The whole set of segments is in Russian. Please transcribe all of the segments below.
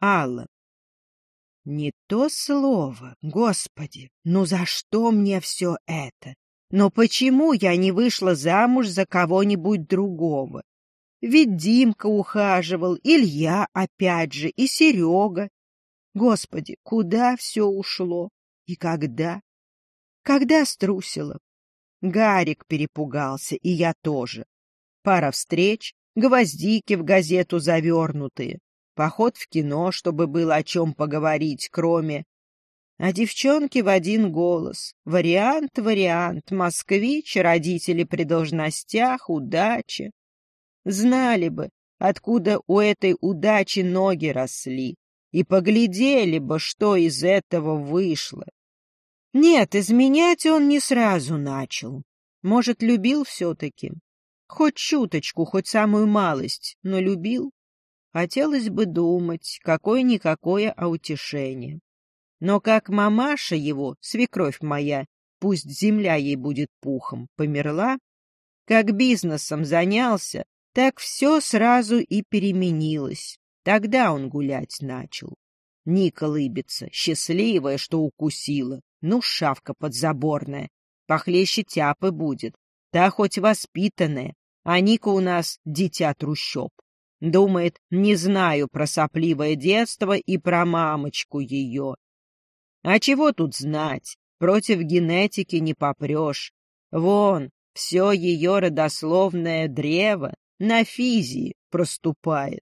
Алла. Не то слово, Господи, ну за что мне все это? Но почему я не вышла замуж за кого-нибудь другого? Ведь Димка ухаживал, Илья опять же, и Серега. Господи, куда все ушло? И когда? Когда струсила? Гарик перепугался, и я тоже. Пара встреч, гвоздики в газету завернутые, поход в кино, чтобы было о чем поговорить, кроме... А девчонки в один голос. Вариант, вариант, москвич, родители при должностях, удача. Знали бы, откуда у этой удачи ноги росли, и поглядели бы, что из этого вышло. Нет, изменять он не сразу начал. Может, любил все-таки. Хоть чуточку, хоть самую малость, но любил. Хотелось бы думать, какое-никакое, а утешение. Но как мамаша его, свекровь моя, пусть земля ей будет пухом, померла, как бизнесом занялся, так все сразу и переменилось. Тогда он гулять начал. Ника лыбится, счастливая, что укусила. Ну, шавка подзаборная. Похлеще тяпы будет. Та хоть воспитанная, а Ника у нас дитя трущоб. Думает, не знаю про сопливое детство и про мамочку ее. А чего тут знать? Против генетики не попрешь. Вон, все ее родословное древо на физии проступает.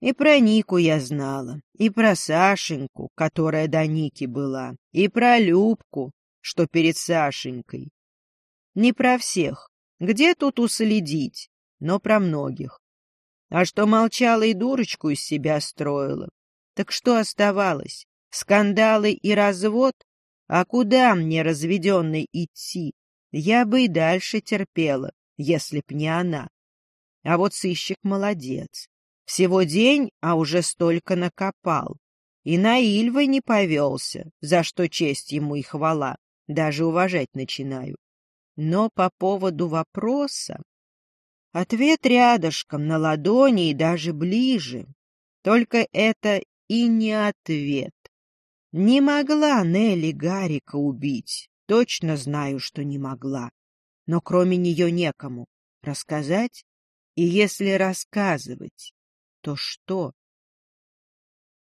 И про Нику я знала, и про Сашеньку, которая до Ники была, и про Любку, что перед Сашенькой. Не про всех, где тут уследить, но про многих. А что молчала и дурочку из себя строила, так что оставалось? Скандалы и развод? А куда мне, разведенной, идти? Я бы и дальше терпела, если б не она. А вот сыщик молодец. Всего день, а уже столько накопал. И на Ильвы не повелся, за что честь ему и хвала. Даже уважать начинаю. Но по поводу вопроса... Ответ рядышком, на ладони и даже ближе. Только это и не ответ. Не могла Нелли Гарика убить. Точно знаю, что не могла. Но кроме нее некому. Рассказать? И если рассказывать, то что?